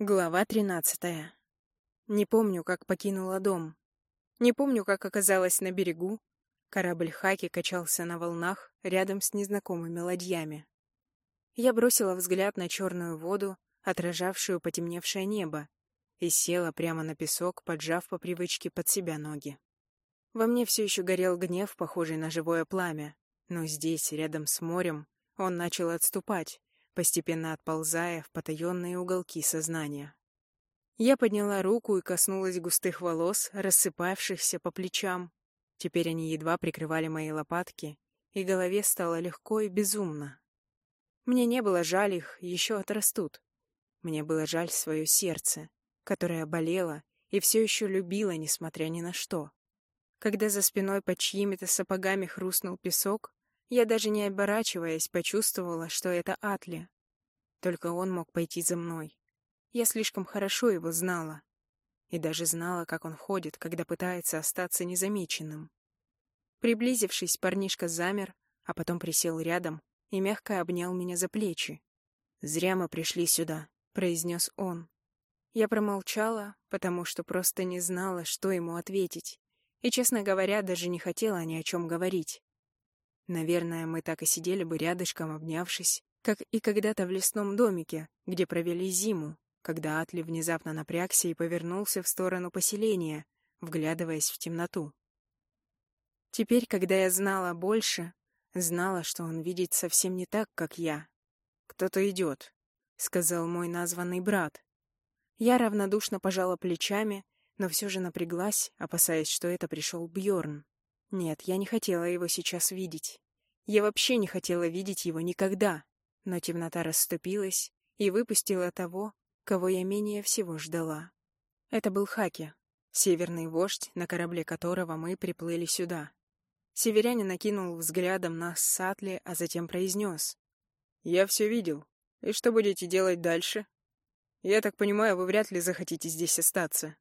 Глава тринадцатая. Не помню, как покинула дом. Не помню, как оказалась на берегу. Корабль Хаки качался на волнах рядом с незнакомыми ладьями. Я бросила взгляд на черную воду, отражавшую потемневшее небо, и села прямо на песок, поджав по привычке под себя ноги. Во мне все еще горел гнев, похожий на живое пламя, но здесь, рядом с морем, он начал отступать, постепенно отползая в потаенные уголки сознания. Я подняла руку и коснулась густых волос, рассыпавшихся по плечам. Теперь они едва прикрывали мои лопатки, и голове стало легко и безумно. Мне не было жаль их, еще отрастут. Мне было жаль свое сердце, которое болело и все еще любило, несмотря ни на что. Когда за спиной под чьими-то сапогами хрустнул песок, я даже не оборачиваясь почувствовала, что это Атли. Только он мог пойти за мной. Я слишком хорошо его знала. И даже знала, как он ходит, когда пытается остаться незамеченным. Приблизившись, парнишка замер, а потом присел рядом и мягко обнял меня за плечи. «Зря мы пришли сюда», — произнес он. Я промолчала, потому что просто не знала, что ему ответить. И, честно говоря, даже не хотела ни о чем говорить. Наверное, мы так и сидели бы рядышком, обнявшись, как и когда-то в лесном домике, где провели зиму, когда Атли внезапно напрягся и повернулся в сторону поселения, вглядываясь в темноту. Теперь, когда я знала больше, знала, что он видит совсем не так, как я. «Кто-то идет», — сказал мой названный брат. Я равнодушно пожала плечами, но все же напряглась, опасаясь, что это пришел Бьорн. Нет, я не хотела его сейчас видеть. Я вообще не хотела видеть его никогда. Но темнота расступилась и выпустила того, кого я менее всего ждала. Это был Хаки, северный вождь, на корабле которого мы приплыли сюда. Северянин накинул взглядом на Сатли, а затем произнес. «Я все видел. И что будете делать дальше? Я так понимаю, вы вряд ли захотите здесь остаться».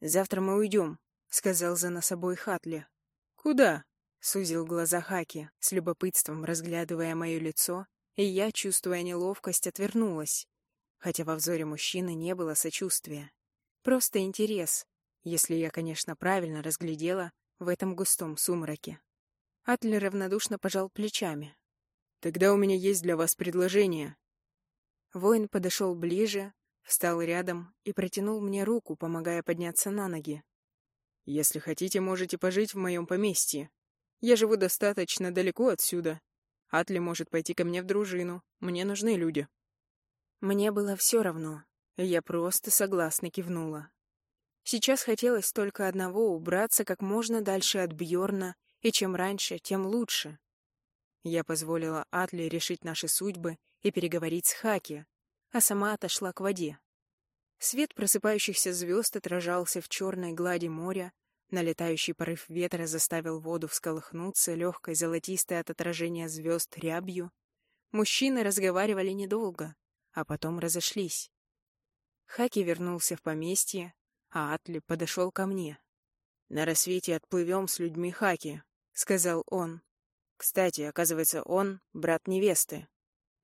«Завтра мы уйдем», — сказал за нас обоих Хатли. «Куда?» — сузил глаза Хаки, с любопытством разглядывая мое лицо, и я, чувствуя неловкость, отвернулась. Хотя во взоре мужчины не было сочувствия. Просто интерес, если я, конечно, правильно разглядела в этом густом сумраке. Атлер равнодушно пожал плечами. «Тогда у меня есть для вас предложение». Воин подошел ближе, встал рядом и протянул мне руку, помогая подняться на ноги. Если хотите, можете пожить в моем поместье. Я живу достаточно далеко отсюда. Атли может пойти ко мне в дружину. Мне нужны люди». Мне было все равно. Я просто согласно кивнула. Сейчас хотелось только одного — убраться как можно дальше от Бьорна, и чем раньше, тем лучше. Я позволила Атли решить наши судьбы и переговорить с Хаки, а сама отошла к воде. Свет просыпающихся звезд отражался в черной глади моря, налетающий порыв ветра заставил воду всколыхнуться легкой золотистой от отражения звезд рябью. Мужчины разговаривали недолго, а потом разошлись. Хаки вернулся в поместье, а Атли подошел ко мне. «На рассвете отплывем с людьми Хаки», — сказал он. «Кстати, оказывается, он — брат невесты».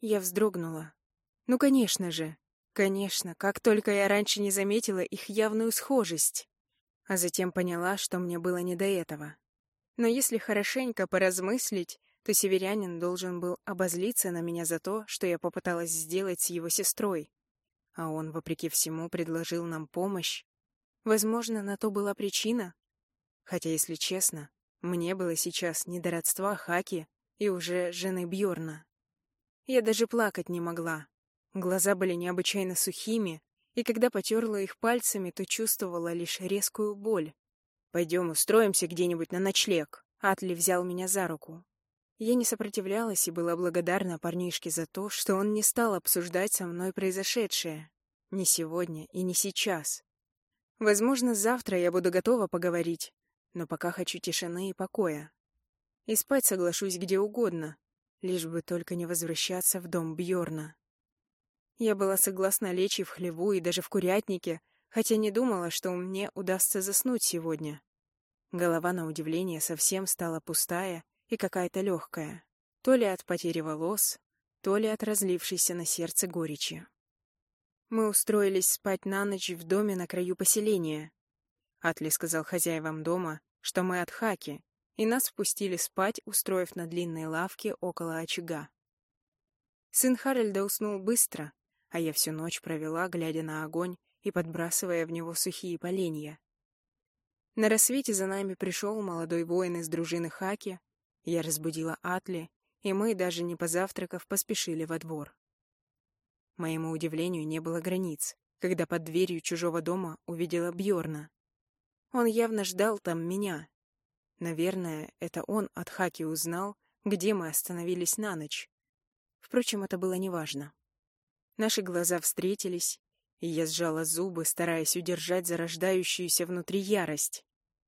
Я вздрогнула. «Ну, конечно же, Конечно, как только я раньше не заметила их явную схожесть. А затем поняла, что мне было не до этого. Но если хорошенько поразмыслить, то северянин должен был обозлиться на меня за то, что я попыталась сделать с его сестрой. А он, вопреки всему, предложил нам помощь. Возможно, на то была причина. Хотя, если честно, мне было сейчас не до родства Хаки и уже жены Бьорна. Я даже плакать не могла, Глаза были необычайно сухими, и когда потерла их пальцами, то чувствовала лишь резкую боль. «Пойдем устроимся где-нибудь на ночлег», — Атли взял меня за руку. Я не сопротивлялась и была благодарна парнишке за то, что он не стал обсуждать со мной произошедшее. Не сегодня и не сейчас. Возможно, завтра я буду готова поговорить, но пока хочу тишины и покоя. И спать соглашусь где угодно, лишь бы только не возвращаться в дом Бьорна. Я была согласна лечь и в хлеву, и даже в курятнике, хотя не думала, что мне удастся заснуть сегодня. Голова, на удивление, совсем стала пустая и какая-то легкая. То ли от потери волос, то ли от разлившейся на сердце горечи. Мы устроились спать на ночь в доме на краю поселения. Атли сказал хозяевам дома, что мы от Хаки, и нас впустили спать, устроив на длинной лавке около очага. Сын Харальда уснул быстро, а я всю ночь провела, глядя на огонь и подбрасывая в него сухие поленья. На рассвете за нами пришел молодой воин из дружины Хаки, я разбудила Атли, и мы, даже не позавтракав, поспешили во двор. Моему удивлению не было границ, когда под дверью чужого дома увидела Бьорна. Он явно ждал там меня. Наверное, это он от Хаки узнал, где мы остановились на ночь. Впрочем, это было неважно. Наши глаза встретились, и я сжала зубы, стараясь удержать зарождающуюся внутри ярость.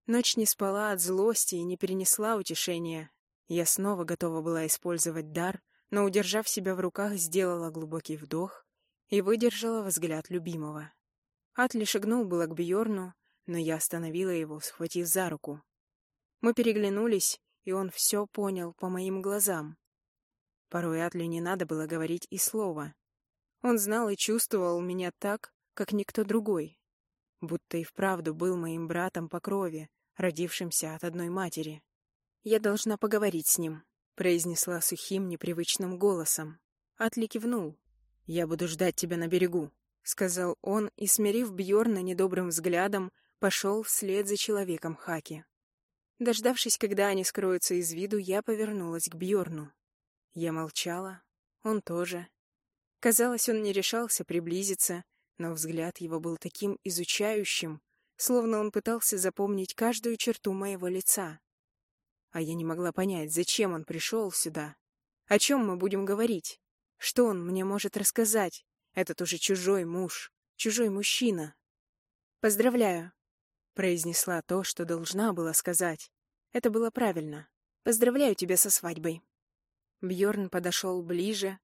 Ночь не спала от злости и не перенесла утешения. Я снова готова была использовать дар, но, удержав себя в руках, сделала глубокий вдох и выдержала взгляд любимого. Атли шагнул было к Бьорну, но я остановила его, схватив за руку. Мы переглянулись, и он все понял по моим глазам. Порой Атли не надо было говорить и слова. Он знал и чувствовал меня так, как никто другой. Будто и вправду был моим братом по крови, родившимся от одной матери. «Я должна поговорить с ним», — произнесла сухим, непривычным голосом. Атли кивнул. «Я буду ждать тебя на берегу», — сказал он, и, смирив Бьорна недобрым взглядом, пошел вслед за человеком Хаки. Дождавшись, когда они скроются из виду, я повернулась к Бьорну. Я молчала, он тоже. Казалось, он не решался приблизиться, но взгляд его был таким изучающим, словно он пытался запомнить каждую черту моего лица. А я не могла понять, зачем он пришел сюда. О чем мы будем говорить? Что он мне может рассказать? Этот уже чужой муж, чужой мужчина. «Поздравляю», — произнесла то, что должна была сказать. Это было правильно. «Поздравляю тебя со свадьбой». Бьорн подошел ближе.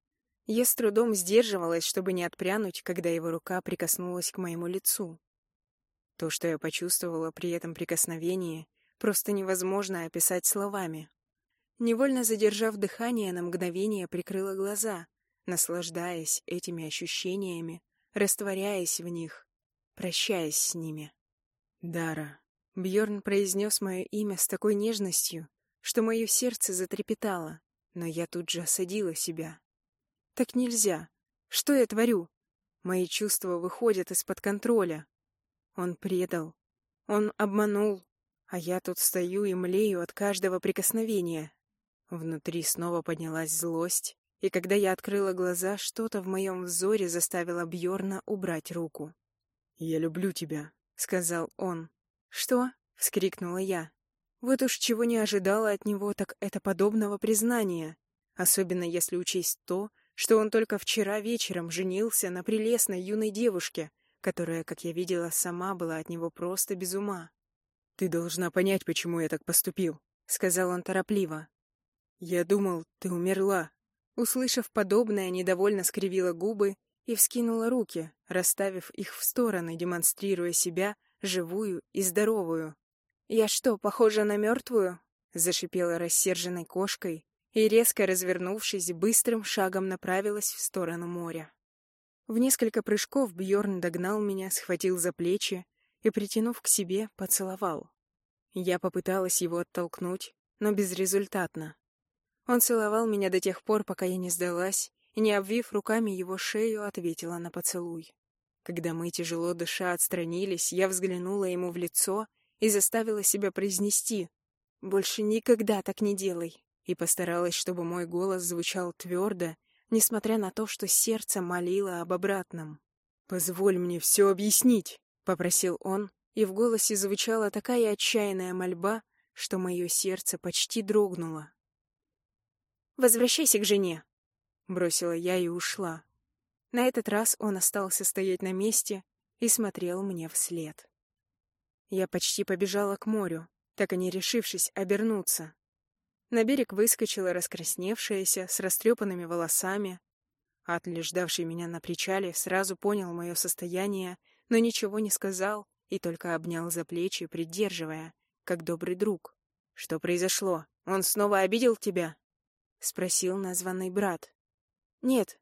Я с трудом сдерживалась, чтобы не отпрянуть, когда его рука прикоснулась к моему лицу. То, что я почувствовала при этом прикосновении, просто невозможно описать словами. Невольно задержав дыхание, на мгновение прикрыла глаза, наслаждаясь этими ощущениями, растворяясь в них, прощаясь с ними. «Дара», — Бьорн произнес мое имя с такой нежностью, что мое сердце затрепетало. Но я тут же осадила себя. Так нельзя. Что я творю? Мои чувства выходят из-под контроля. Он предал. Он обманул. А я тут стою и млею от каждого прикосновения. Внутри снова поднялась злость, и когда я открыла глаза, что-то в моем взоре заставило Бьорна убрать руку. «Я люблю тебя», — сказал он. «Что?» — вскрикнула я. Вот уж чего не ожидала от него, так это подобного признания, особенно если учесть то, что он только вчера вечером женился на прелестной юной девушке, которая, как я видела, сама была от него просто без ума. «Ты должна понять, почему я так поступил», — сказал он торопливо. «Я думал, ты умерла». Услышав подобное, недовольно скривила губы и вскинула руки, расставив их в стороны, демонстрируя себя живую и здоровую. «Я что, похожа на мертвую?» — зашипела рассерженной кошкой и, резко развернувшись, быстрым шагом направилась в сторону моря. В несколько прыжков Бьорн догнал меня, схватил за плечи и, притянув к себе, поцеловал. Я попыталась его оттолкнуть, но безрезультатно. Он целовал меня до тех пор, пока я не сдалась, и, не обвив руками его шею, ответила на поцелуй. Когда мы, тяжело дыша, отстранились, я взглянула ему в лицо — и заставила себя произнести «Больше никогда так не делай» и постаралась, чтобы мой голос звучал твердо, несмотря на то, что сердце молило об обратном. «Позволь мне все объяснить», — попросил он, и в голосе звучала такая отчаянная мольба, что мое сердце почти дрогнуло. «Возвращайся к жене», — бросила я и ушла. На этот раз он остался стоять на месте и смотрел мне вслед. Я почти побежала к морю, так и не решившись обернуться. На берег выскочила раскрасневшаяся, с растрепанными волосами. Атли, ждавший меня на причале, сразу понял мое состояние, но ничего не сказал и только обнял за плечи, придерживая, как добрый друг. «Что произошло? Он снова обидел тебя?» — спросил названный брат. «Нет,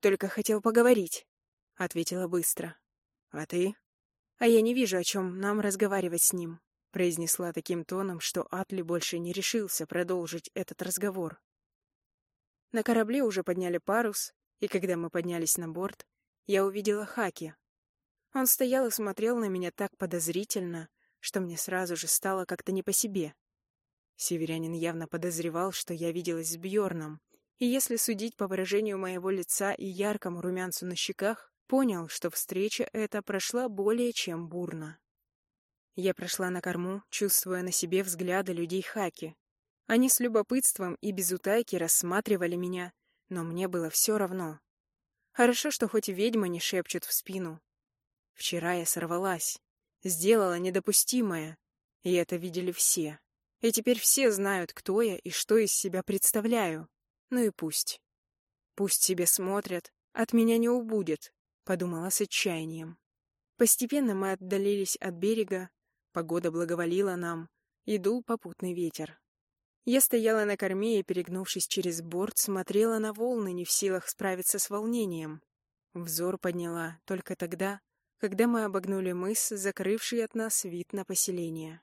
только хотел поговорить». — ответила быстро. «А ты?» «А я не вижу, о чем нам разговаривать с ним», — произнесла таким тоном, что Атли больше не решился продолжить этот разговор. На корабле уже подняли парус, и когда мы поднялись на борт, я увидела Хаки. Он стоял и смотрел на меня так подозрительно, что мне сразу же стало как-то не по себе. Северянин явно подозревал, что я виделась с Бьорном, и если судить по выражению моего лица и яркому румянцу на щеках, понял, что встреча эта прошла более чем бурно. Я прошла на корму, чувствуя на себе взгляды людей Хаки. Они с любопытством и без утайки рассматривали меня, но мне было все равно. Хорошо, что хоть ведьма не шепчет в спину. Вчера я сорвалась, сделала недопустимое, и это видели все. И теперь все знают, кто я и что из себя представляю. Ну и пусть. Пусть себе смотрят, от меня не убудет, подумала с отчаянием. Постепенно мы отдалились от берега, погода благоволила нам, и дул попутный ветер. Я стояла на корме и, перегнувшись через борт, смотрела на волны, не в силах справиться с волнением. Взор подняла только тогда, когда мы обогнули мыс, закрывший от нас вид на поселение.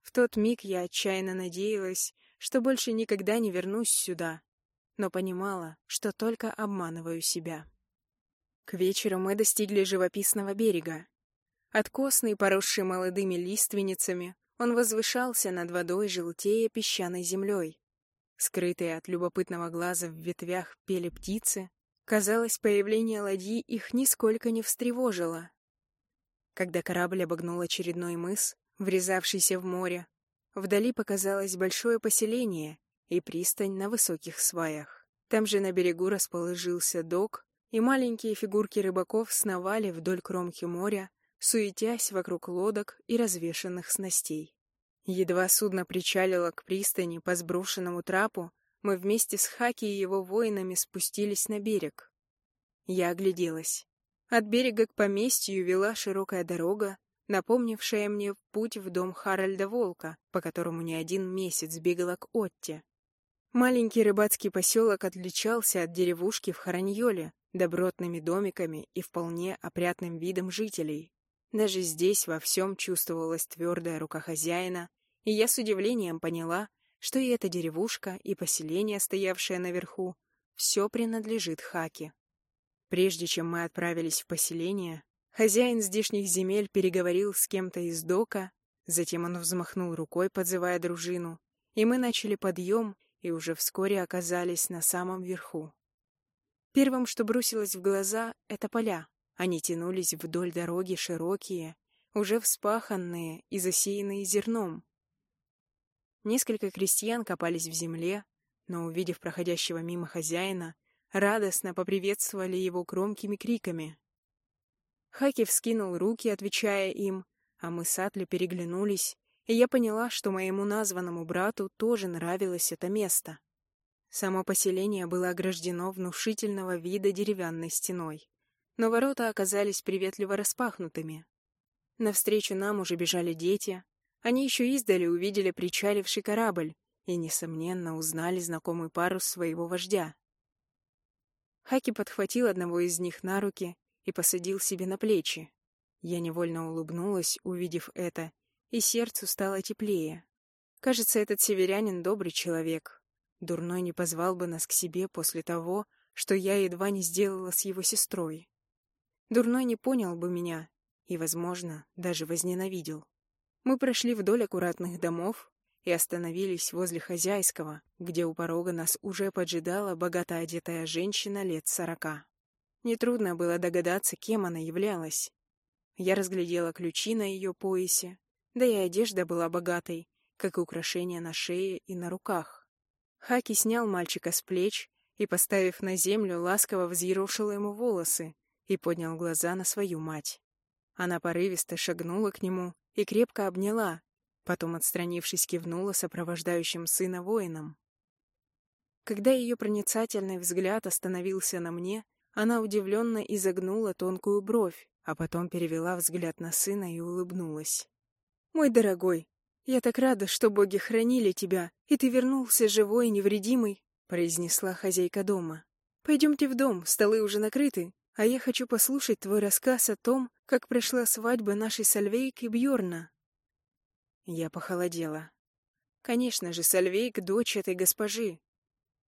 В тот миг я отчаянно надеялась, что больше никогда не вернусь сюда, но понимала, что только обманываю себя. К вечеру мы достигли живописного берега. Откосный, поросший молодыми лиственницами, он возвышался над водой, желтея песчаной землей. Скрытые от любопытного глаза в ветвях пели птицы, казалось, появление ладьи их нисколько не встревожило. Когда корабль обогнул очередной мыс, врезавшийся в море, вдали показалось большое поселение и пристань на высоких сваях. Там же на берегу расположился док, и маленькие фигурки рыбаков сновали вдоль кромки моря, суетясь вокруг лодок и развешанных снастей. Едва судно причалило к пристани по сброшенному трапу, мы вместе с Хаки и его воинами спустились на берег. Я огляделась. От берега к поместью вела широкая дорога, напомнившая мне путь в дом Харальда Волка, по которому не один месяц бегала к Отте. Маленький рыбацкий поселок отличался от деревушки в Хараньоле добротными домиками и вполне опрятным видом жителей. Даже здесь во всем чувствовалась твердая рука хозяина, и я с удивлением поняла, что и эта деревушка, и поселение, стоявшее наверху, все принадлежит Хаке. Прежде чем мы отправились в поселение, Хозяин здешних земель переговорил с кем-то из дока, затем он взмахнул рукой, подзывая дружину, и мы начали подъем и уже вскоре оказались на самом верху. Первым, что бросилось в глаза, — это поля. Они тянулись вдоль дороги широкие, уже вспаханные и засеянные зерном. Несколько крестьян копались в земле, но, увидев проходящего мимо хозяина, радостно поприветствовали его громкими криками. Хаки вскинул руки, отвечая им, а мы с Атли переглянулись, и я поняла, что моему названному брату тоже нравилось это место. Само поселение было ограждено внушительного вида деревянной стеной, но ворота оказались приветливо распахнутыми. Навстречу нам уже бежали дети, они еще издали увидели причаливший корабль и, несомненно, узнали знакомый парус своего вождя. Хаки подхватил одного из них на руки и посадил себе на плечи. Я невольно улыбнулась, увидев это, и сердцу стало теплее. Кажется, этот северянин добрый человек. Дурной не позвал бы нас к себе после того, что я едва не сделала с его сестрой. Дурной не понял бы меня и, возможно, даже возненавидел. Мы прошли вдоль аккуратных домов и остановились возле хозяйского, где у порога нас уже поджидала богато одетая женщина лет сорока. Нетрудно было догадаться, кем она являлась. Я разглядела ключи на ее поясе, да и одежда была богатой, как и украшения на шее и на руках. Хаки снял мальчика с плеч и, поставив на землю, ласково взъерошил ему волосы и поднял глаза на свою мать. Она порывисто шагнула к нему и крепко обняла, потом, отстранившись, кивнула сопровождающим сына воинам. Когда ее проницательный взгляд остановился на мне, она удивленно изогнула тонкую бровь, а потом перевела взгляд на сына и улыбнулась. «Мой дорогой, я так рада, что боги хранили тебя, и ты вернулся живой и невредимый», — произнесла хозяйка дома. «Пойдемте в дом, столы уже накрыты, А я хочу послушать твой рассказ о том, как прошла свадьба нашей Сальвейк и Бьорна. Я похолодела. Конечно же, Сальвейк — дочь этой госпожи.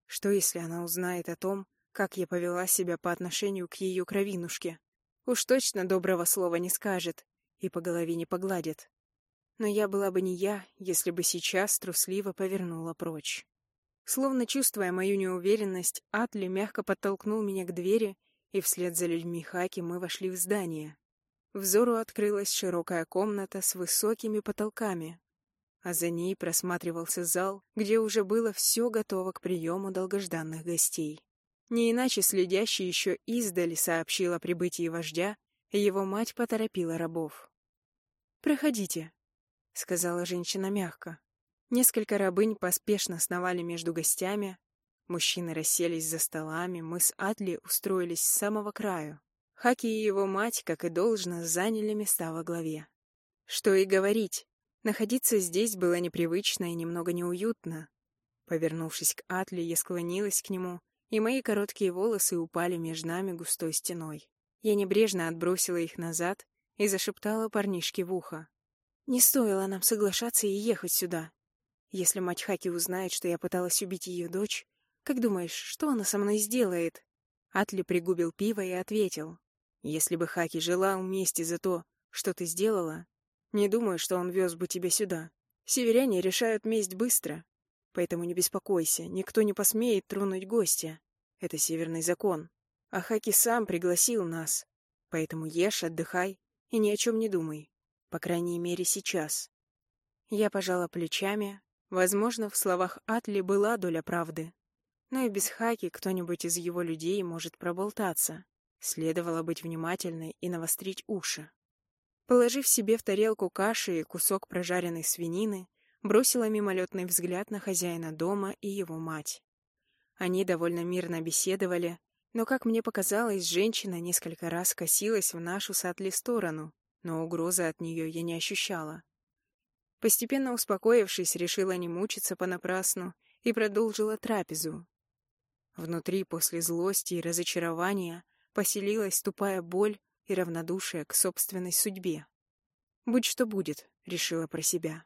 Что, если она узнает о том, как я повела себя по отношению к ее кровинушке? Уж точно доброго слова не скажет и по голове не погладит. Но я была бы не я, если бы сейчас трусливо повернула прочь. Словно чувствуя мою неуверенность, Атли мягко подтолкнул меня к двери, и вслед за людьми Хаки мы вошли в здание. Взору открылась широкая комната с высокими потолками, а за ней просматривался зал, где уже было все готово к приему долгожданных гостей. Не иначе следящий еще издали сообщил о прибытии вождя, и его мать поторопила рабов. «Проходите», — сказала женщина мягко. Несколько рабынь поспешно сновали между гостями. Мужчины расселись за столами, мы с Атли устроились с самого краю. Хаки и его мать, как и должно, заняли места во главе. Что и говорить, находиться здесь было непривычно и немного неуютно. Повернувшись к Атли, я склонилась к нему, и мои короткие волосы упали между нами густой стеной. Я небрежно отбросила их назад и зашептала парнишке в ухо. «Не стоило нам соглашаться и ехать сюда. Если мать Хаки узнает, что я пыталась убить ее дочь, как думаешь, что она со мной сделает?» Атли пригубил пиво и ответил. «Если бы Хаки желал мести за то, что ты сделала, не думаю, что он вез бы тебя сюда. Северяне решают месть быстро, поэтому не беспокойся, никто не посмеет тронуть гостя. Это северный закон. А Хаки сам пригласил нас, поэтому ешь, отдыхай и ни о чем не думай, по крайней мере сейчас». Я пожала плечами, Возможно, в словах Атли была доля правды. Но и без Хаки кто-нибудь из его людей может проболтаться. Следовало быть внимательной и навострить уши. Положив себе в тарелку каши и кусок прожаренной свинины, бросила мимолетный взгляд на хозяина дома и его мать. Они довольно мирно беседовали, но, как мне показалось, женщина несколько раз косилась в нашу с Атли сторону, но угрозы от нее я не ощущала. Постепенно успокоившись, решила не мучиться понапрасну и продолжила трапезу. Внутри после злости и разочарования поселилась тупая боль и равнодушие к собственной судьбе. «Будь что будет», — решила про себя.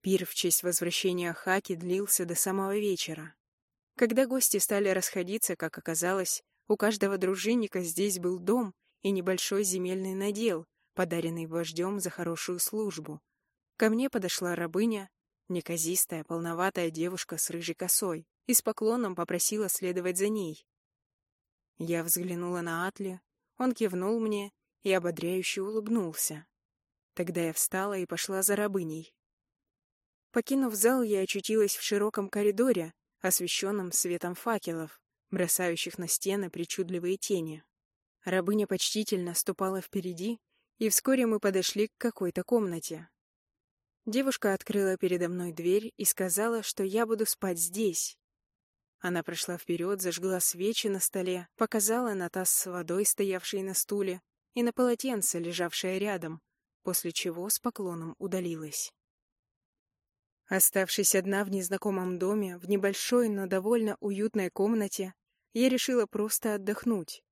Пир в честь возвращения Хаки длился до самого вечера. Когда гости стали расходиться, как оказалось, у каждого дружинника здесь был дом и небольшой земельный надел, подаренный вождем за хорошую службу, Ко мне подошла рабыня, неказистая, полноватая девушка с рыжей косой, и с поклоном попросила следовать за ней. Я взглянула на Атли, он кивнул мне и ободряюще улыбнулся. Тогда я встала и пошла за рабыней. Покинув зал, я очутилась в широком коридоре, освещенном светом факелов, бросающих на стены причудливые тени. Рабыня почтительно ступала впереди, и вскоре мы подошли к какой-то комнате. Девушка открыла передо мной дверь и сказала, что я буду спать здесь. Она прошла вперед, зажгла свечи на столе, показала на таз с водой, стоявший на стуле, и на полотенце, лежавшее рядом, после чего с поклоном удалилась. Оставшись одна в незнакомом доме, в небольшой, но довольно уютной комнате, я решила просто отдохнуть.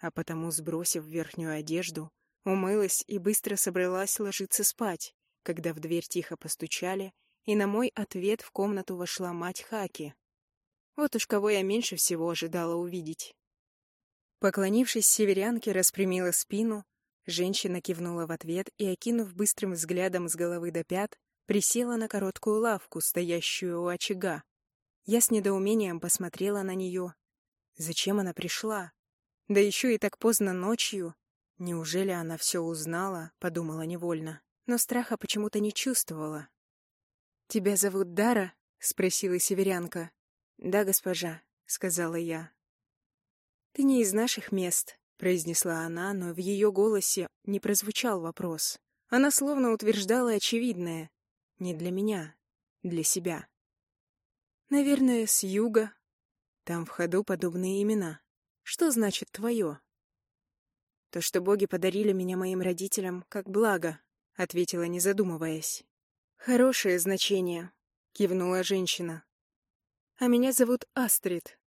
А потому, сбросив верхнюю одежду, умылась и быстро собралась ложиться спать когда в дверь тихо постучали, и на мой ответ в комнату вошла мать Хаки. Вот уж кого я меньше всего ожидала увидеть. Поклонившись северянке, распрямила спину, женщина кивнула в ответ и, окинув быстрым взглядом с головы до пят, присела на короткую лавку, стоящую у очага. Я с недоумением посмотрела на нее. Зачем она пришла? Да еще и так поздно ночью. Неужели она все узнала, подумала невольно но страха почему-то не чувствовала. «Тебя зовут Дара?» — спросила северянка. «Да, госпожа», — сказала я. «Ты не из наших мест», — произнесла она, но в ее голосе не прозвучал вопрос. Она словно утверждала очевидное. «Не для меня, для себя». «Наверное, с юга. Там в ходу подобные имена. Что значит твое?» «То, что боги подарили меня моим родителям, как благо», — ответила, не задумываясь. «Хорошее значение», — кивнула женщина. «А меня зовут Астрид».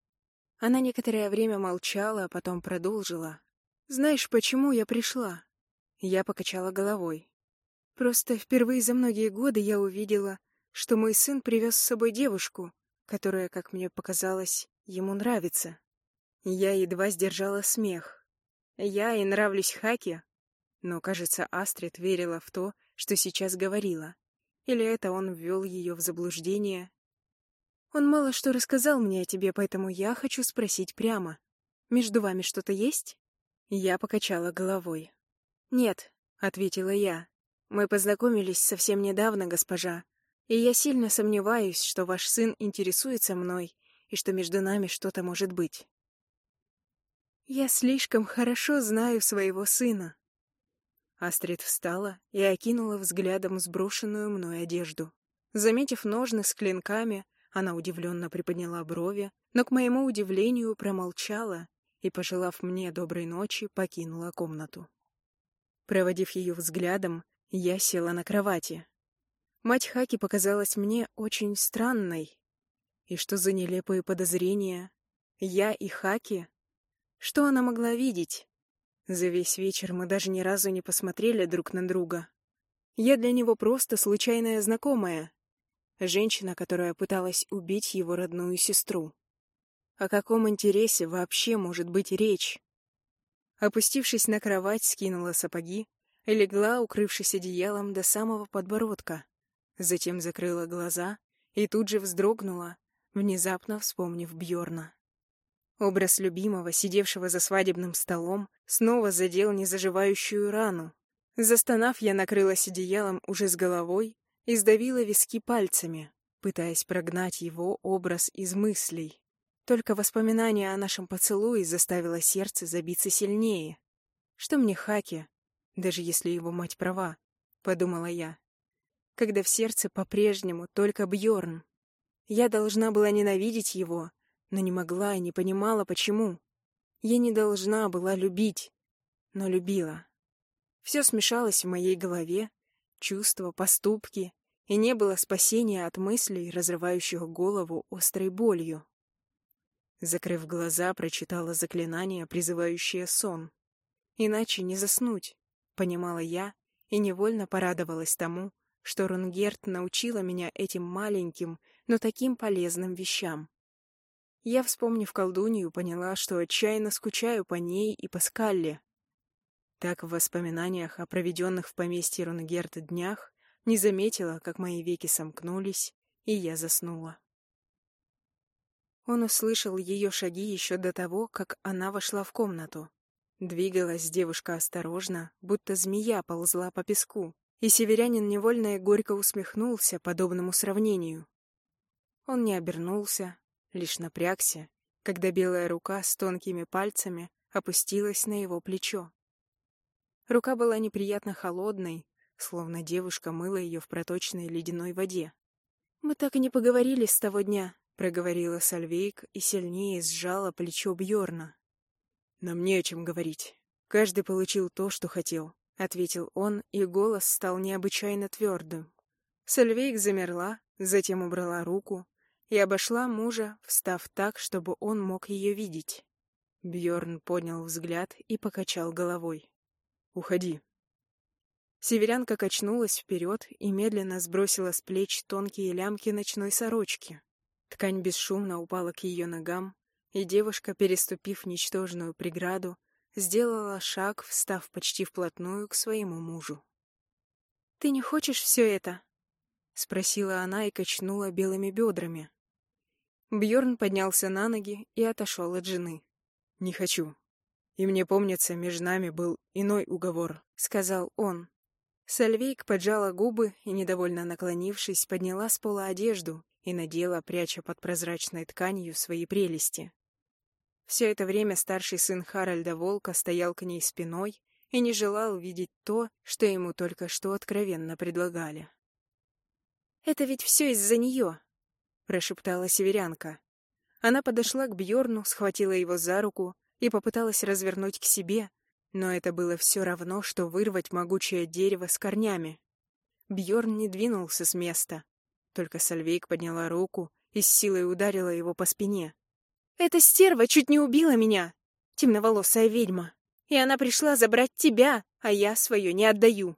Она некоторое время молчала, а потом продолжила. Знаешь, почему я пришла? Я покачала головой. Просто впервые за многие годы я увидела, что мой сын привез с собой девушку, которая, как мне показалось, ему нравится. Я едва сдержала смех. Я и нравлюсь Хаке, но, кажется, Астрид верила в то, что сейчас говорила. Или это он ввел ее в заблуждение. Он мало что рассказал мне о тебе, поэтому я хочу спросить прямо. Между вами что-то есть? Я покачала головой. «Нет», — ответила я. «Мы познакомились совсем недавно, госпожа, и я сильно сомневаюсь, что ваш сын интересуется мной и что между нами что-то может быть». «Я слишком хорошо знаю своего сына». Астрид встала и окинула взглядом сброшенную мной одежду. Заметив ножны с клинками, она удивленно приподняла брови, но, к моему удивлению, промолчала и, пожелав мне доброй ночи, покинула комнату. Проводив ее взглядом, я села на кровати. Мать Хаки показалась мне очень странной. И что за нелепые подозрения? Я и Хаки? Что она могла видеть? За весь вечер мы даже ни разу не посмотрели друг на друга. Я для него просто случайная знакомая. Женщина, которая пыталась убить его родную сестру. О каком интересе вообще может быть речь? Опустившись на кровать, скинула сапоги и легла, укрывшись одеялом до самого подбородка. Затем закрыла глаза и тут же вздрогнула, внезапно вспомнив Бьорна. Образ любимого, сидевшего за свадебным столом, снова задел незаживающую рану. Застонав, я накрылась одеялом уже с головой и сдавила виски пальцами, пытаясь прогнать его образ из мыслей. Только воспоминание о нашем поцелуе заставило сердце забиться сильнее. Что мне Хаки, даже если его мать права, подумала я. Когда в сердце по-прежнему только Бьорн. Я должна была ненавидеть его, но не могла и не понимала, почему. Я не должна была любить, но любила. Все смешалось в моей голове, чувства, поступки, и не было спасения от мыслей, разрывающих голову острой болью. Закрыв глаза, прочитала заклинание, призывающее сон. Иначе не заснуть, понимала я и невольно порадовалась тому, что Рунгерт научила меня этим маленьким, но таким полезным вещам. Я, вспомнив колдунью, поняла, что отчаянно скучаю по ней и по Скалле. Так в воспоминаниях о проведенных в поместье Рунгерта днях не заметила, как мои веки сомкнулись, и я заснула. Он услышал ее шаги еще до того, как она вошла в комнату. Двигалась девушка осторожно, будто змея ползла по песку, и северянин невольно и горько усмехнулся подобному сравнению. Он не обернулся, лишь напрягся, когда белая рука с тонкими пальцами опустилась на его плечо. Рука была неприятно холодной, словно девушка мыла ее в проточной ледяной воде. «Мы так и не поговорили с того дня», проговорила Сальвейк и сильнее сжала плечо Бьорна. «Нам не о чем говорить. Каждый получил то, что хотел», — ответил он, и голос стал необычайно твердым. Сальвейк замерла, затем убрала руку и обошла мужа, встав так, чтобы он мог ее видеть. Бьорн поднял взгляд и покачал головой. «Уходи». Северянка качнулась вперед и медленно сбросила с плеч тонкие лямки ночной сорочки. Ткань бесшумно упала к ее ногам, и девушка, переступив ничтожную преграду, сделала шаг, встав почти вплотную к своему мужу. «Ты не хочешь все это?» — спросила она и качнула белыми бедрами. Бьорн поднялся на ноги и отошел от жены. «Не хочу. И мне помнится, между нами был иной уговор», — сказал он. Сальвейк поджала губы и, недовольно наклонившись, подняла с пола одежду и надела, пряча под прозрачной тканью свои прелести. Все это время старший сын Харальда Волка стоял к ней спиной и не желал видеть то, что ему только что откровенно предлагали. «Это ведь все из-за нее», — прошептала северянка. Она подошла к Бьорну, схватила его за руку и попыталась развернуть к себе, но это было все равно, что вырвать могучее дерево с корнями. Бьорн не двинулся с места, только Сальвейк подняла руку и с силой ударила его по спине. «Эта стерва чуть не убила меня! Темноволосая ведьма! И она пришла забрать тебя, а я свое не отдаю.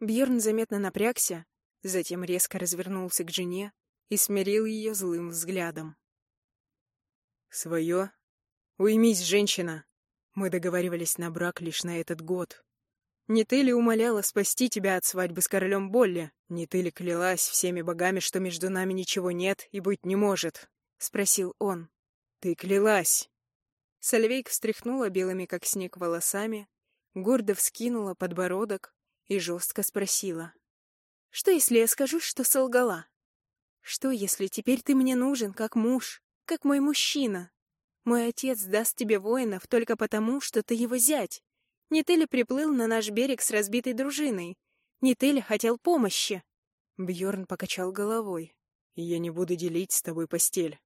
Бьорн заметно напрягся, затем резко развернулся к жене и смирил ее злым взглядом. «Свое? Уймись, женщина! Мы договаривались на брак лишь на этот год. Не ты ли умоляла спасти тебя от свадьбы с королем Болли? Не ты ли клялась всеми богами, что между нами ничего нет и быть не может?» — спросил он. «Ты клялась!» Сальвейк встряхнула белыми, как снег, волосами, гордо вскинула подбородок и жестко спросила. «Что, если я скажу, что солгала? Что, если теперь ты мне нужен, как муж, как мой мужчина? Мой отец даст тебе воинов только потому, что ты его зять. Не ты ли приплыл на наш берег с разбитой дружиной? Не ты ли хотел помощи?» Бьорн покачал головой. «Я не буду делить с тобой постель».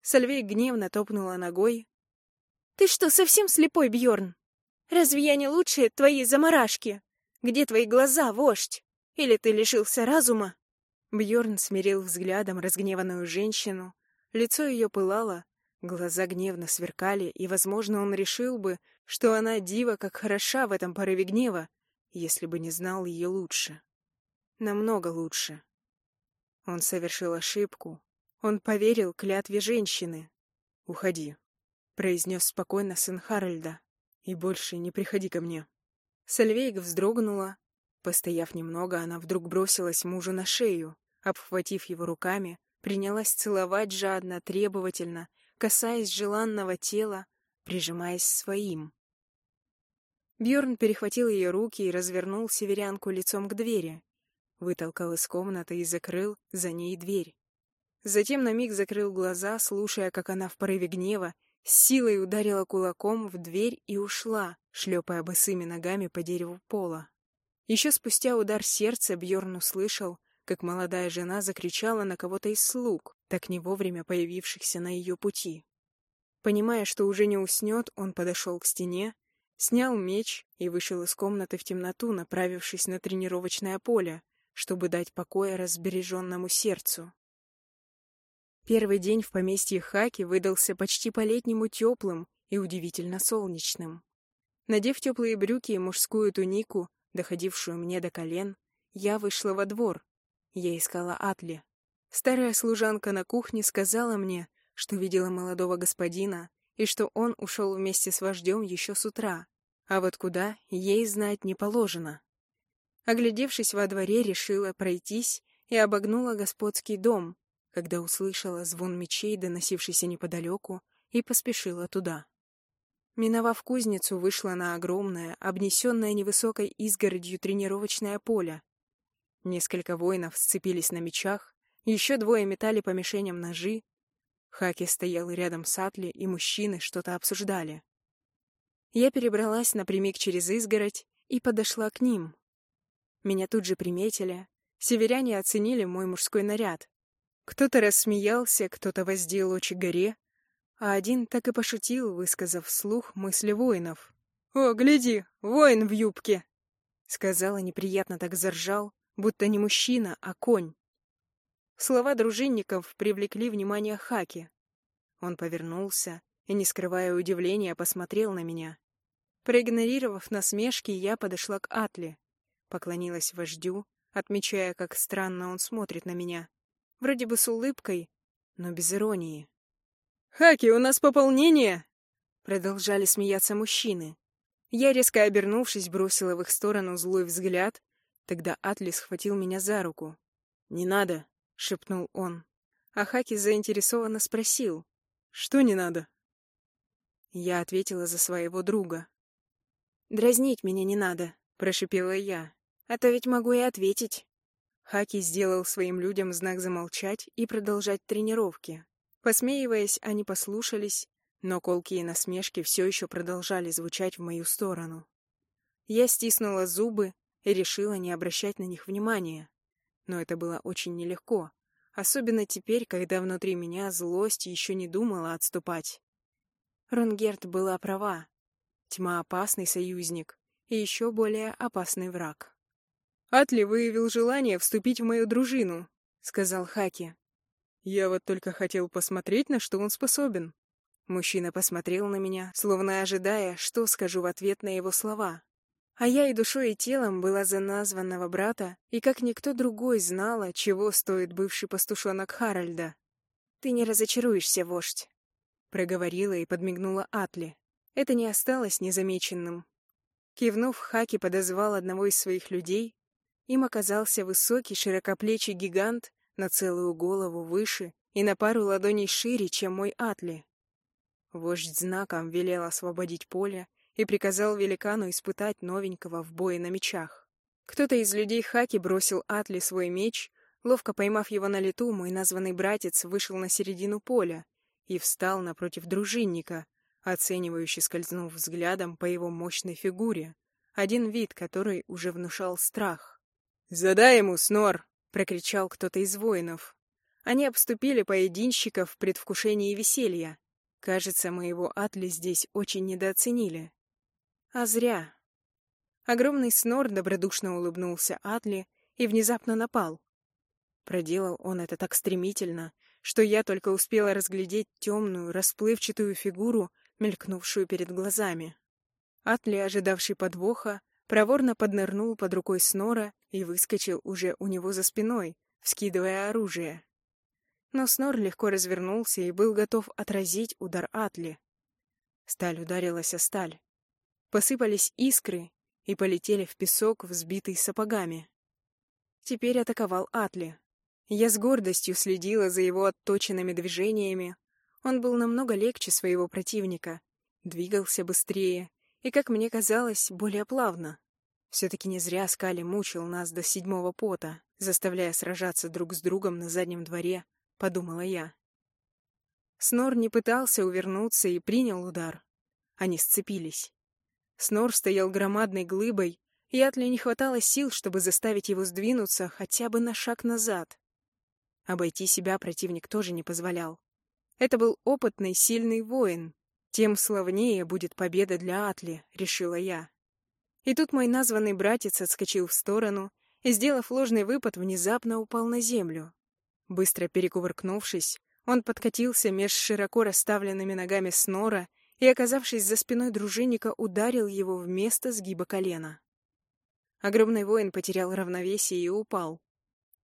Сальвей гневно топнула ногой, ты что, совсем слепой, Бьорн? Разве я не лучше твоей заморашки? Где твои глаза, вождь? Или ты лишился разума?» Бьорн смирил взглядом разгневанную женщину. Лицо ее пылало, глаза гневно сверкали, и, возможно, он решил бы, что она дива как хороша в этом порыве гнева, если бы не знал ее лучше. Намного лучше. Он совершил ошибку. Он поверил клятве женщины. «Уходи», произнес спокойно сын Харальда. «И больше не приходи ко мне». Сальвейк вздрогнула. Постояв немного, она вдруг бросилась мужу на шею, обхватив его руками, принялась целовать жадно, требовательно, касаясь желанного тела, прижимаясь своим. Бьорн перехватил ее руки и развернул северянку лицом к двери, вытолкал из комнаты и закрыл за ней дверь. Затем на миг закрыл глаза, слушая, как она в порыве гнева с силой ударила кулаком в дверь и ушла, шлепая босыми ногами по дереву пола. Еще спустя удар сердца Бьорн услышал, как молодая жена закричала на кого-то из слуг, так не вовремя появившихся на ее пути. Понимая, что уже не уснет, он подошел к стене, снял меч и вышел из комнаты в темноту, направившись на тренировочное поле, чтобы дать покоя разбереженному сердцу. Первый день в поместье Хаки выдался почти по-летнему теплым и удивительно солнечным. Надев теплые брюки и мужскую тунику, доходившую мне до колен, я вышла во двор. Я искала Атли. Старая служанка на кухне сказала мне, что видела молодого господина и что он ушел вместе с вождем еще с утра, а вот куда, ей знать не положено. Оглядевшись во дворе, решила пройтись и обогнула господский дом, когда услышала звон мечей, доносившийся неподалеку, и поспешила туда. Миновав кузницу, вышла на огромное, обнесенное невысокой изгородью тренировочное поле. Несколько воинов сцепились на мечах, еще двое метали по мишеням ножи. Хаки стоял рядом с Атли, и мужчины что-то обсуждали. Я перебралась напрямик через изгородь и подошла к ним. Меня тут же приметили. Северяне оценили мой мужской наряд. Кто-то рассмеялся, кто-то воздел очи горе, а один так и пошутил, высказав вслух мысли воинов. «О, гляди, воин в юбке!» Сказал и неприятно так заржал, будто не мужчина, а конь. Слова дружинников привлекли внимание Хаки. Он повернулся и, не скрывая удивления, посмотрел на меня. Проигнорировав насмешки, я подошла к Атле, поклонилась вождю, отмечая, как странно он смотрит на меня. Вроде бы с улыбкой, но без иронии. «Хаки, у нас пополнение!» Продолжали смеяться мужчины. Я, резко обернувшись, бросила в их сторону злой взгляд. Тогда Атли схватил меня за руку. «Не надо», — шепнул он. А Хаки заинтересованно спросил. «Что не надо?» Я ответила за своего друга. «Дразнить меня не надо», — прошипела я. «А то ведь могу и ответить». Хаки сделал своим людям знак замолчать и продолжать тренировки. Посмеиваясь, они послушались, но колкие насмешки все еще продолжали звучать в мою сторону. Я стиснула зубы и решила не обращать на них внимания. Но это было очень нелегко, особенно теперь, когда внутри меня злость еще не думала отступать. Ронгерт была права. Тьма — опасный союзник и еще более опасный враг. Атли выявил желание вступить в мою дружину», — сказал Хаки. «Я вот только хотел посмотреть, на что он способен». Мужчина посмотрел на меня, словно ожидая, что скажу в ответ на его слова. А я и душой, и телом была за названного брата, и как никто другой знала, чего стоит бывший пастушонок Харальда. «Ты не разочаруешься, вождь», — проговорила и подмигнула Атли. Это не осталось незамеченным. Кивнув, Хаки подозвал одного из своих людей. Им оказался высокий, широкоплечий гигант на целую голову выше и на пару ладоней шире, чем мой Атли. Вождь знаком велел освободить поле и приказал великану испытать новенького в бое на мечах. Кто-то из людей Хаки бросил Атли свой меч, ловко поймав его на лету, мой названный братец вышел на середину поля и встал напротив дружинника, оценивающе скользнув взглядом по его мощной фигуре, один вид который уже внушал страх. «Задай ему, Снор!» — прокричал кто-то из воинов. Они обступили поединщиков в предвкушении веселья. Кажется, моего Атли здесь очень недооценили. А зря. Огромный снор добродушно улыбнулся Атли и внезапно напал. Проделал он это так стремительно, что я только успела разглядеть темную, расплывчатую фигуру, мелькнувшую перед глазами. Атли, ожидавший подвоха, проворно поднырнул под рукой Снора и выскочил уже у него за спиной, вскидывая оружие. Но Снор легко развернулся и был готов отразить удар Атли. Сталь ударилась о сталь. Посыпались искры и полетели в песок, взбитый сапогами. Теперь атаковал Атли. Я с гордостью следила за его отточенными движениями. Он был намного легче своего противника, двигался быстрее и, как мне казалось, более плавно. Все-таки не зря Скали мучил нас до седьмого пота, заставляя сражаться друг с другом на заднем дворе, подумала я. Снор не пытался увернуться и принял удар. Они сцепились. Снор стоял громадной глыбой, и Атли не хватало сил, чтобы заставить его сдвинуться хотя бы на шаг назад. Обойти себя противник тоже не позволял. Это был опытный, сильный воин. Тем славнее будет победа для Атли, решила я. И тут мой названный братец отскочил в сторону и, сделав ложный выпад, внезапно упал на землю. Быстро перекувыркнувшись, он подкатился меж широко расставленными ногами снора и, оказавшись за спиной дружинника, ударил его вместо сгиба колена. Огромный воин потерял равновесие и упал.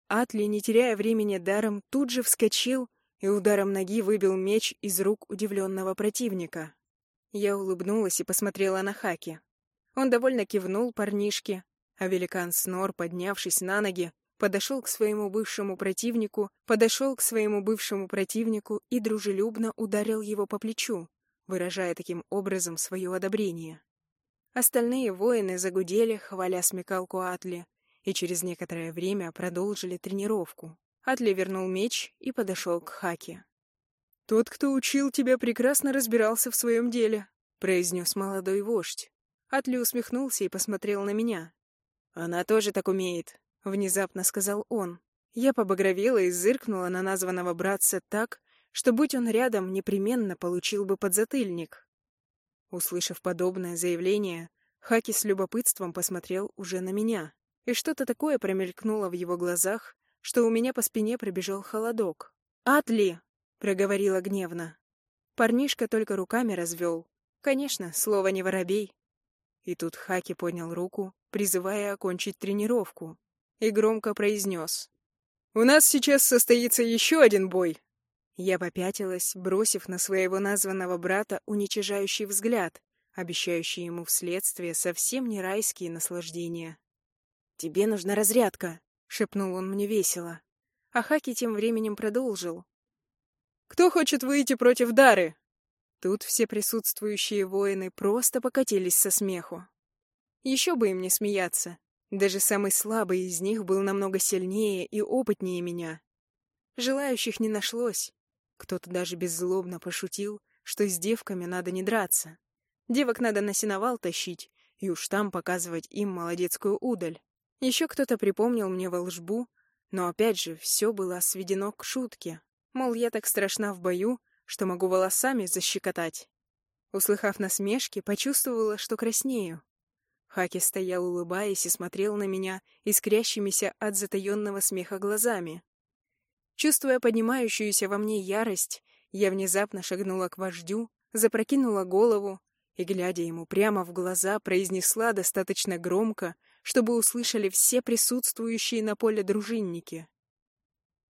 Атли, не теряя времени даром, тут же вскочил и ударом ноги выбил меч из рук удивленного противника. Я улыбнулась и посмотрела на Хаки. Он довольно кивнул парнишке, а великан Снор, поднявшись на ноги, подошел к своему бывшему противнику, подошел к своему бывшему противнику и дружелюбно ударил его по плечу выражая таким образом свое одобрение. Остальные воины загудели, хваля смекалку Атли, и через некоторое время продолжили тренировку. Атли вернул меч и подошел к Хаке. «Тот, кто учил тебя, прекрасно разбирался в своем деле», — произнес молодой вождь. Атли усмехнулся и посмотрел на меня. «Она тоже так умеет», — внезапно сказал он. Я побагровела и зыркнула на названного братца так, что, будь он рядом, непременно получил бы подзатыльник. Услышав подобное заявление, Хаки с любопытством посмотрел уже на меня, и что-то такое промелькнуло в его глазах, что у меня по спине пробежал холодок. «Атли!» — проговорила гневно. Парнишка только руками развел. Конечно, слово не воробей. И тут Хаки поднял руку, призывая окончить тренировку, и громко произнес. «У нас сейчас состоится еще один бой, я попятилась, бросив на своего названного брата уничижающий взгляд, обещающий ему вследствие совсем не райские наслаждения. «Тебе нужна разрядка», — шепнул он мне весело. А Хаки тем временем продолжил. «Кто хочет выйти против Дары?» Тут все присутствующие воины просто покатились со смеху. Еще бы им не смеяться. Даже самый слабый из них был намного сильнее и опытнее меня. Желающих не нашлось. Кто-то даже беззлобно пошутил, что с девками надо не драться. Девок надо на сеновал тащить, и уж там показывать им молодецкую удаль. Еще кто-то припомнил мне волжбу, но опять же все было сведено к шутке. Мол, я так страшна в бою, что могу волосами защекотать. Услыхав насмешки, почувствовала, что краснею. Хаки стоял, улыбаясь, и смотрел на меня искрящимися от затаенного смеха глазами. Чувствуя поднимающуюся во мне ярость, Я внезапно шагнула к вождю, запрокинула голову и, глядя ему прямо в глаза, произнесла достаточно громко, чтобы услышали все присутствующие на поле дружинники.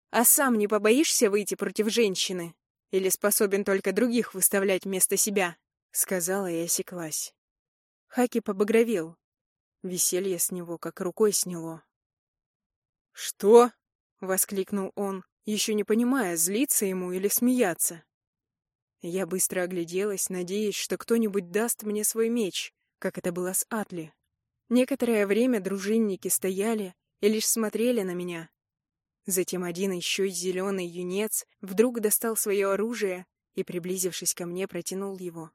«А сам не побоишься выйти против женщины? Или способен только других выставлять вместо себя?» — сказала и осеклась. Хаки побагровел. Веселье с него как рукой сняло. «Что?» — воскликнул он, еще не понимая, злиться ему или смеяться. Я быстро огляделась, надеясь, что кто-нибудь даст мне свой меч, как это было с Атли. Некоторое время дружинники стояли и лишь смотрели на меня. Затем один еще зеленый юнец вдруг достал свое оружие и, приблизившись ко мне, протянул его.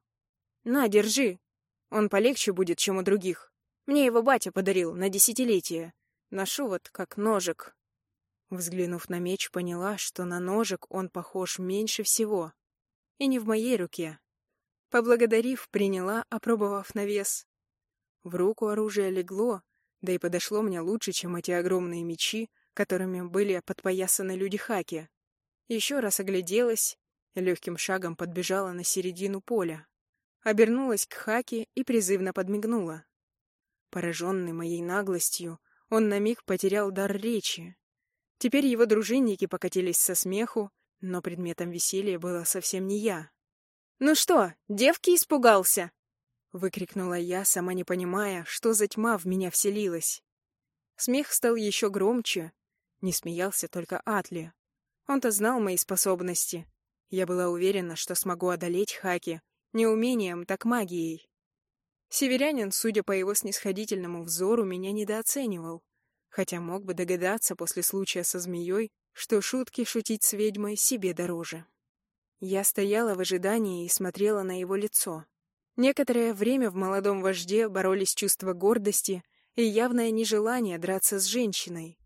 «На, держи! Он полегче будет, чем у других. Мне его батя подарил на десятилетие. Ношу вот как ножик». Взглянув на меч, поняла, что на ножик он похож меньше всего и не в моей руке. Поблагодарив, приняла, опробовав на вес. В руку оружие легло, да и подошло мне лучше, чем эти огромные мечи, которыми были подпоясаны люди Хаки. Еще раз огляделась легким шагом подбежала на середину поля. Обернулась к Хаки и призывно подмигнула. Пораженный моей наглостью, он на миг потерял дар речи. Теперь его дружинники покатились со смеху, но предметом веселья была совсем не я. «Ну что, девки испугался?» — выкрикнула я, сама не понимая, что за тьма в меня вселилась. Смех стал еще громче. Не смеялся только Атли. Он-то знал мои способности. Я была уверена, что смогу одолеть Хаки не умением, так магией. Северянин, судя по его снисходительному взору, меня недооценивал, хотя мог бы догадаться после случая со змеей, что шутки шутить с ведьмой себе дороже. Я стояла в ожидании и смотрела на его лицо. Некоторое время в молодом вожде боролись чувства гордости и явное нежелание драться с женщиной.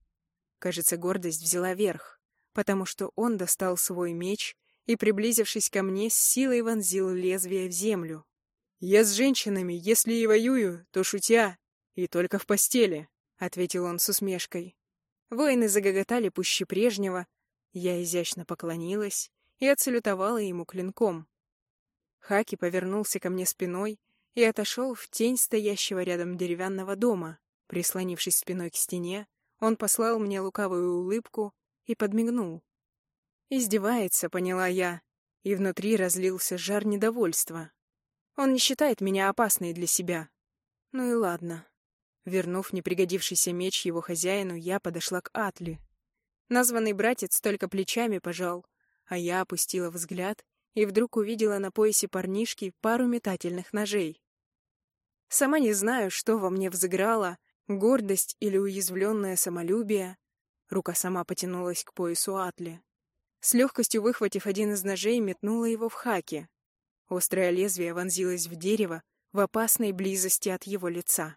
Кажется, гордость взяла верх, потому что он достал свой меч и, приблизившись ко мне, с силой вонзил лезвие в землю. «Я с женщинами, если и воюю, то шутя, и только в постели», — ответил он с усмешкой. Воины загоготали пуще прежнего. Я изящно поклонилась и отсалютовала ему клинком. Хаки повернулся ко мне спиной и отошел в тень стоящего рядом деревянного дома. Прислонившись спиной к стене, он послал мне лукавую улыбку и подмигнул. Издевается, поняла я, и внутри разлился жар недовольства. Он не считает меня опасной для себя. Ну и ладно. Вернув непригодившийся меч его хозяину, я подошла к Атли. Названный братец только плечами пожал, а я опустила взгляд и вдруг увидела на поясе парнишки пару метательных ножей. Сама не знаю, что во мне взыграло, гордость или уязвленное самолюбие. Рука сама потянулась к поясу Атли. С легкостью выхватив один из ножей, метнула его в хаке. Острое лезвие вонзилось в дерево в опасной близости от его лица.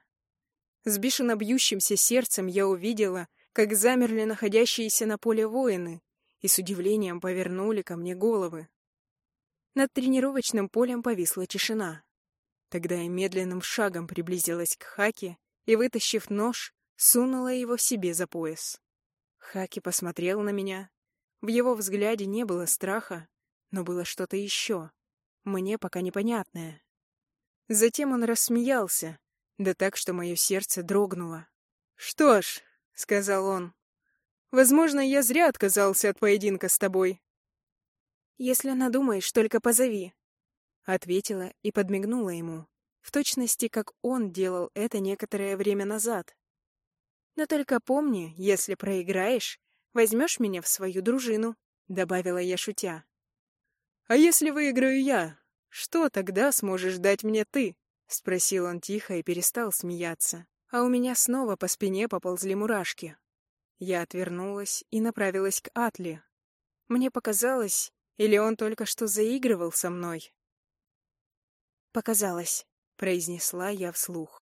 С бешено бьющимся сердцем я увидела, как замерли находящиеся на поле воины и с удивлением повернули ко мне головы. Над тренировочным полем повисла тишина. Тогда я медленным шагом приблизилась к Хаке и, вытащив нож, сунула его себе за пояс. Хаки посмотрел на меня. В его взгляде не было страха, но было что-то еще, мне пока непонятное. Затем он рассмеялся, да так, что мое сердце дрогнуло. «Что ж», — сказал он, — «возможно, я зря отказался от поединка с тобой». «Если надумаешь, только позови», — ответила и подмигнула ему, в точности, как он делал это некоторое время назад. «Но только помни, если проиграешь, возьмешь меня в свою дружину», — добавила я, шутя. «А если выиграю я, что тогда сможешь дать мне ты?» — спросил он тихо и перестал смеяться. А у меня снова по спине поползли мурашки. Я отвернулась и направилась к Атли. Мне показалось, или он только что заигрывал со мной? «Показалось», — произнесла я вслух.